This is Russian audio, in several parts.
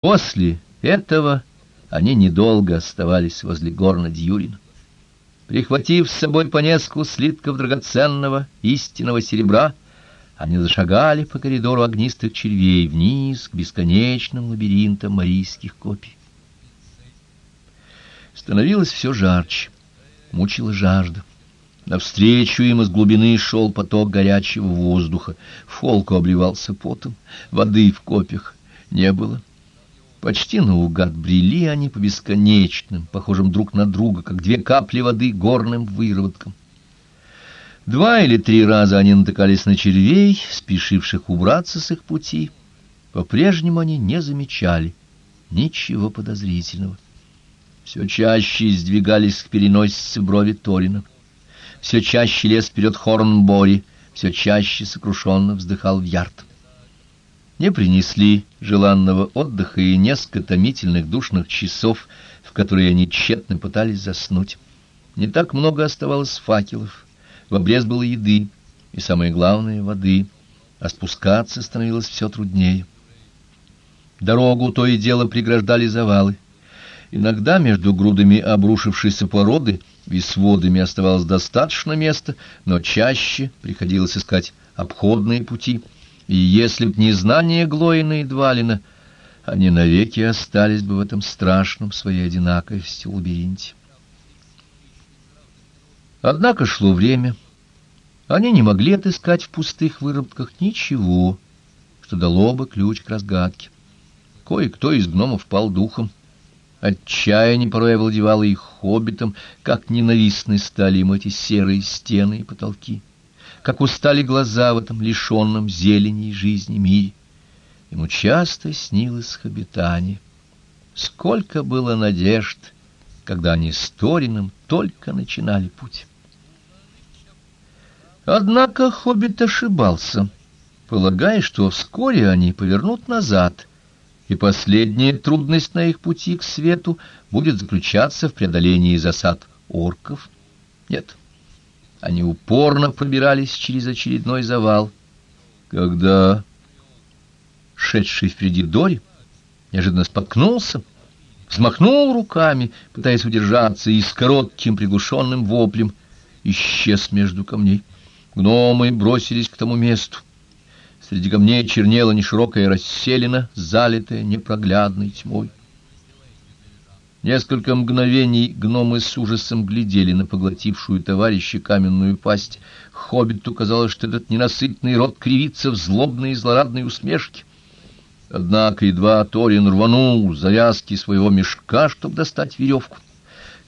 После этого они недолго оставались возле горна Дьюрина. Прихватив с собой по нескольку слитков драгоценного истинного серебра, они зашагали по коридору огнистых червей вниз к бесконечным лабиринтам марийских копий. Становилось все жарче, мучила жажда. Навстречу им из глубины шел поток горячего воздуха. Фолку обливался потом, воды в копьях не было. Почти наугад брели они по бесконечным, похожим друг на друга, как две капли воды горным выработкам. Два или три раза они натыкались на червей, спешивших убраться с их пути. По-прежнему они не замечали ничего подозрительного. Все чаще сдвигались к переносице брови Торина. Все чаще лез вперед Хорнбори, все чаще сокрушенно вздыхал в ярд не принесли желанного отдыха и несколько томительных душных часов, в которые они тщетно пытались заснуть. Не так много оставалось факелов, в обрез было еды и, самое главное, воды, а спускаться становилось все труднее. Дорогу то и дело преграждали завалы. Иногда между грудами обрушившейся породы и сводами оставалось достаточно места, но чаще приходилось искать обходные пути — и если б не знание Глоина и Двалина, они навеки остались бы в этом страшном своей одинаковости лабиринте. Однако шло время. Они не могли отыскать в пустых выработках ничего, что дало бы ключ к разгадке. Кое-кто из гномов пал духом. Отчаяние порой овладевало их хоббитом, как ненавистны стали им эти серые стены и потолки как устали глаза в этом лишенном зелени и жизни мире. Ему часто снилось хобитание. Сколько было надежд, когда они с Торином только начинали путь. Однако хоббит ошибался, полагая, что вскоре они повернут назад, и последняя трудность на их пути к свету будет заключаться в преодолении засад орков. Нет, они упорно пробирались через очередной завал, когда шедший впереди Дори неожиданно споткнулся, взмахнул руками, пытаясь удержаться, и с коротким приглушенным воплем исчез между камней. Гномы бросились к тому месту. Среди камней чернела неширокая расселина, залитая непроглядной тьмой. Несколько мгновений гномы с ужасом глядели на поглотившую товарища каменную пасть. Хоббиту казалось, что этот ненасытный рот кривится в злобной и злорадной усмешке. Однако едва Торин рванул завязки своего мешка, чтобы достать веревку.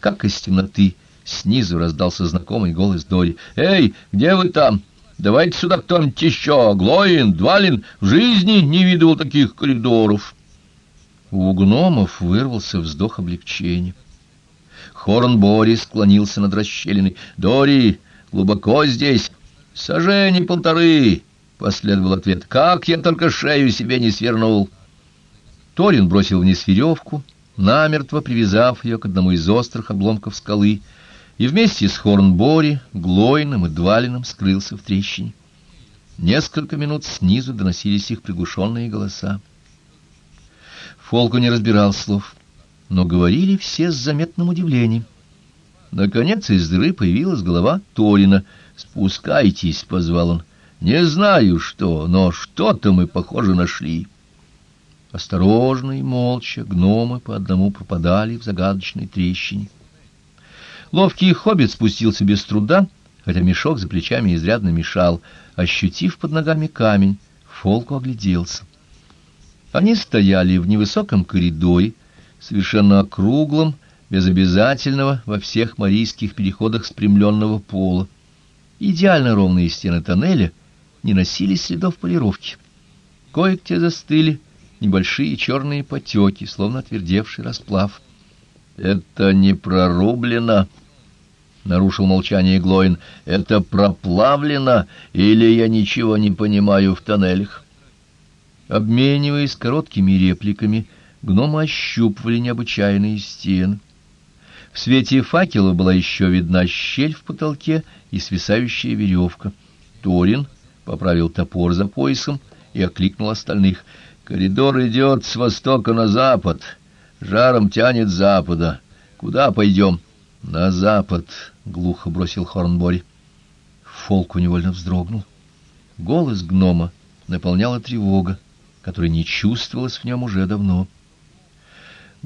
Как из темноты снизу раздался знакомый голос Дори. «Эй, где вы там? Давайте сюда кто-нибудь еще! Глоин, Двалин, в жизни не видывал таких коридоров!» У гномов вырвался вздох облегчения. Хорн Бори склонился над расщелиной. «Дори, глубоко здесь? Сожжение полторы!» — последовал ответ. «Как я только шею себе не свернул!» Торин бросил вниз веревку, намертво привязав ее к одному из острых обломков скалы, и вместе с Хорнбори, Глойным и Двалином скрылся в трещине. Несколько минут снизу доносились их приглушенные голоса. Фолку не разбирал слов, но говорили все с заметным удивлением. Наконец из дыры появилась голова Торина. «Спускайтесь», — позвал он. «Не знаю что, но что-то мы, похоже, нашли». Осторожно и молча гномы по одному пропадали в загадочной трещине. Ловкий хоббит спустился без труда, хотя мешок за плечами изрядно мешал. Ощутив под ногами камень, Фолку огляделся. Они стояли в невысоком коридоре, совершенно округлом, без обязательного во всех марийских переходах спрямленного пола. Идеально ровные стены тоннеля не носили следов полировки. Кое-где застыли небольшие черные потеки, словно отвердевший расплав. — Это не прорублено, — нарушил молчание Глоин. — Это проплавлено, или я ничего не понимаю в тоннелях? Обмениваясь короткими репликами, гномы ощупывали необычайные стены. В свете факела была еще видна щель в потолке и свисающая веревка. Торин поправил топор за поясом и окликнул остальных. — Коридор идет с востока на запад, жаром тянет запада. Куда пойдем? На запад, глухо бросил Хорнбори. Фолку невольно вздрогнул. Голос гнома наполняла тревога, которая не чувствовалась в нем уже давно. —